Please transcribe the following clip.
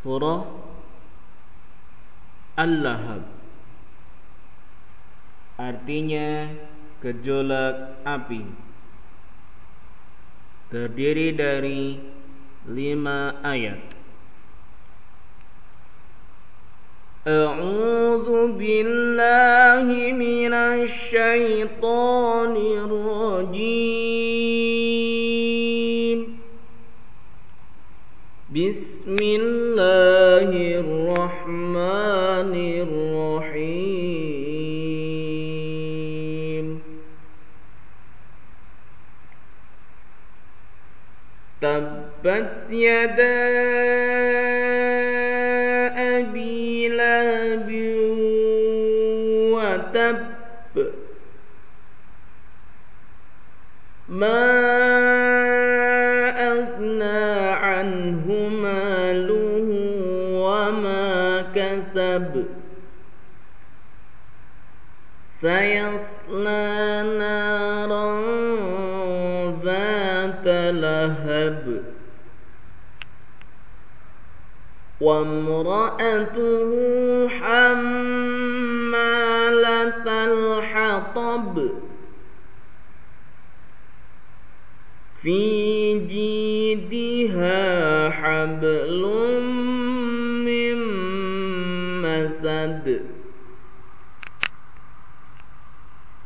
surah Al-Lahab artinya gejolak api terdiri dari lima ayat أعوذ بالله من الشيطان الرجيم بسم الله الرحمن الرحيم. تبت يدا ما كسب سيصلى نارا ذات لهب. وامرأته حمالة الحطب. في جيدها حبل 三三的。